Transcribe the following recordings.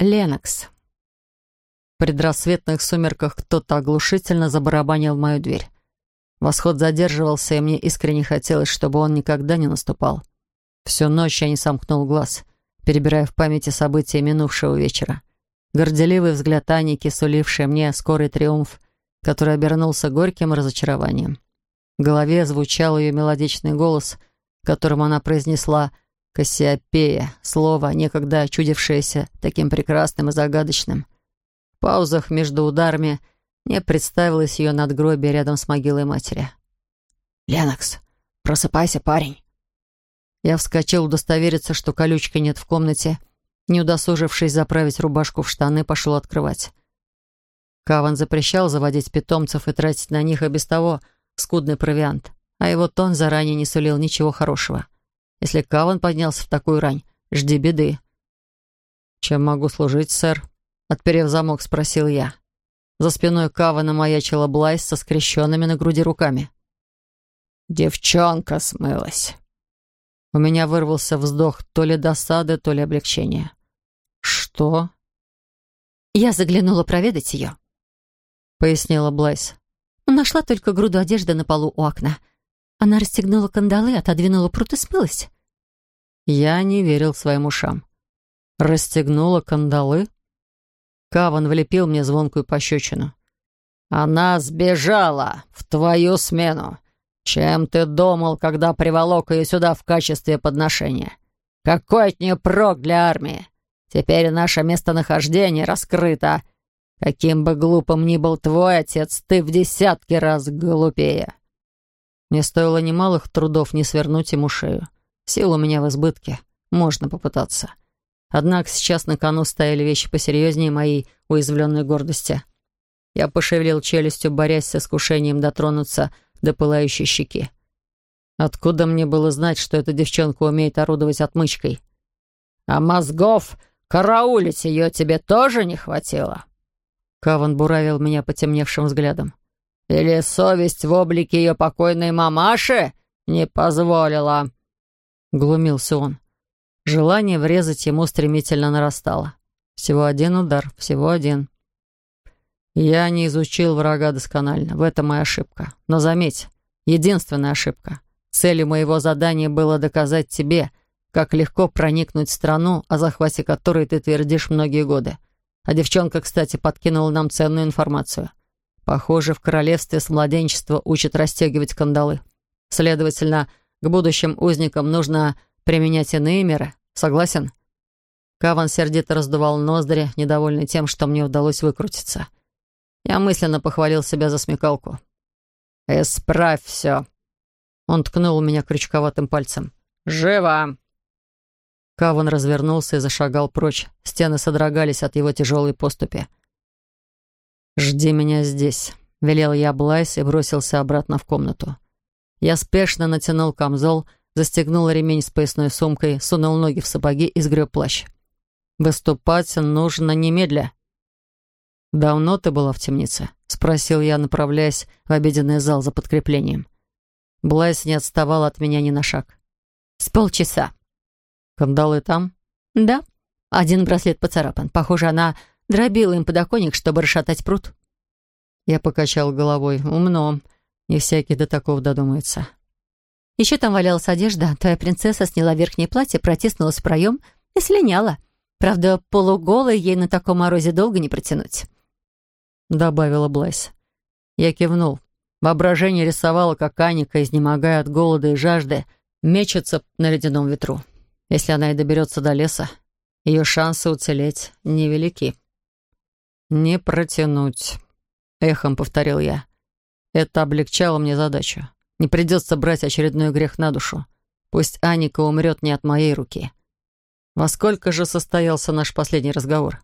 Ленокс. В предрассветных сумерках кто-то оглушительно забарабанил в мою дверь. Восход задерживался, и мне искренне хотелось, чтобы он никогда не наступал. Всю ночь я не сомкнул глаз, перебирая в памяти события минувшего вечера. Горделивый взгляд Аники, суливший мне скорый триумф, который обернулся горьким разочарованием. В голове звучал ее мелодичный голос, которым она произнесла «Кассиопея», слово, некогда чудившееся таким прекрасным и загадочным. В паузах между ударами мне представилось ее надгробие рядом с могилой матери. «Ленокс, просыпайся, парень!» Я вскочил удостовериться, что колючки нет в комнате, не удосужившись заправить рубашку в штаны, пошел открывать. Каван запрещал заводить питомцев и тратить на них и без того скудный провиант, а его тон заранее не сулил ничего хорошего. Если Каван поднялся в такую рань, жди беды. «Чем могу служить, сэр?» Отперев замок, спросил я. За спиной Кавана маячила Блайс со скрещенными на груди руками. «Девчонка смылась». У меня вырвался вздох то ли досады, то ли облегчения. «Что?» «Я заглянула проведать ее», — пояснила Блайс. «Но нашла только груду одежды на полу у окна. Она расстегнула кандалы, отодвинула прут и смылась». Я не верил своим ушам. «Расстегнула кандалы?» Каван влепил мне звонкую пощечину. «Она сбежала в твою смену. Чем ты думал, когда приволок ее сюда в качестве подношения? Какой от нее прок для армии? Теперь наше местонахождение раскрыто. Каким бы глупым ни был твой отец, ты в десятки раз глупее». Мне стоило немалых трудов не свернуть ему шею. Сил у меня в избытке. Можно попытаться. Однако сейчас на кону стояли вещи посерьезнее моей уязвленной гордости. Я пошевелил челюстью, борясь с искушением дотронуться до пылающей щеки. Откуда мне было знать, что эта девчонка умеет орудовать отмычкой? А мозгов караулить ее тебе тоже не хватило? Каван буравил меня потемневшим взглядом. Или совесть в облике ее покойной мамаши не позволила? Глумился он. Желание врезать ему стремительно нарастало. Всего один удар, всего один. Я не изучил врага досконально, в этом моя ошибка. Но заметь, единственная ошибка. Целью моего задания было доказать тебе, как легко проникнуть в страну, о захвате которой ты твердишь многие годы. А девчонка, кстати, подкинула нам ценную информацию. Похоже, в королевстве с младенчества учат расстегивать кандалы. Следовательно, к будущим узникам нужно применять иные меры. Согласен?» Каван сердито раздувал ноздри, недовольный тем, что мне удалось выкрутиться. Я мысленно похвалил себя за смекалку. «Исправь все!» Он ткнул меня крючковатым пальцем. «Живо!» Каван развернулся и зашагал прочь. Стены содрогались от его тяжелой поступи. «Жди меня здесь», — велел я Блайс и бросился обратно в комнату. Я спешно натянул камзол, застегнул ремень с поясной сумкой, сунул ноги в сапоги и сгреб плащ. «Выступать нужно немедля». «Давно ты была в темнице?» — спросил я, направляясь в обеденный зал за подкреплением. Блайс не отставал от меня ни на шаг. «С полчаса». «Кандалы там?» «Да. Один браслет поцарапан. Похоже, она дробила им подоконник, чтобы расшатать пруд». Я покачал головой. «Умно. Не всякий до такого додумается». Еще там валялась одежда. Твоя принцесса сняла верхнее платье, протиснулась в проем и слиняла. Правда, полуголой ей на таком морозе долго не протянуть. Добавила Блайс. Я кивнул. Воображение рисовало, как Аника, изнемогая от голода и жажды, мечется на ледяном ветру. Если она и доберется до леса, ее шансы уцелеть невелики. «Не протянуть», — эхом повторил я. Это облегчало мне задачу. Не придется брать очередной грех на душу. Пусть Аника умрет не от моей руки. Во сколько же состоялся наш последний разговор?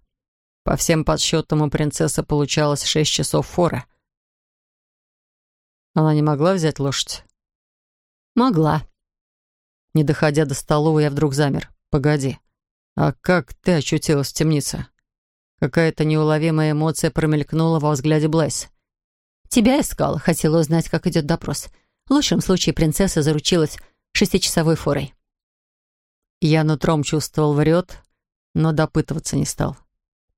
По всем подсчетам у принцессы получалось шесть часов фора. Она не могла взять лошадь? Могла. Не доходя до столовой, я вдруг замер. Погоди. А как ты очутилась в темнице? Какая-то неуловимая эмоция промелькнула во взгляде Блайс. Тебя искала, хотела узнать, как идет допрос. В лучшем случае принцесса заручилась шестичасовой форой. Я нутром чувствовал врет, но допытываться не стал.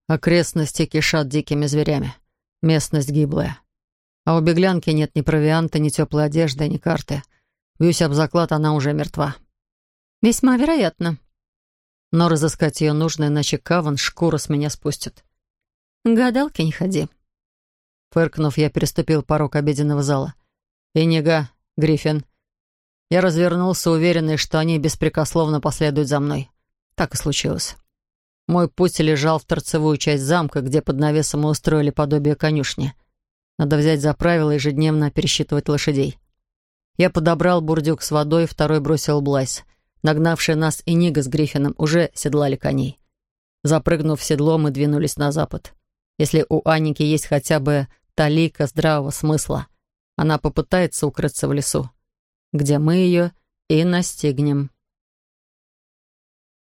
Окрестности кишат дикими зверями. Местность гиблая. А у беглянки нет ни провианта, ни теплой одежды, ни карты. Бьюсь об заклад, она уже мертва. Весьма вероятно. Но разыскать ее нужно, иначе Каван шкуру с меня спустит. Гадалки не ходи. Фыркнув, я переступил порог обеденного зала. «Инига, Гриффин». Я развернулся, уверенный, что они беспрекословно последуют за мной. Так и случилось. Мой путь лежал в торцевую часть замка, где под навесом мы устроили подобие конюшни. Надо взять за правило ежедневно пересчитывать лошадей. Я подобрал бурдюк с водой, второй бросил Блайс. Нагнавшие нас и Нига с Гриффином уже седлали коней. Запрыгнув в седло, мы двинулись на запад. Если у Анники есть хотя бы талика здравого смысла, она попытается укрыться в лесу, где мы ее и настигнем.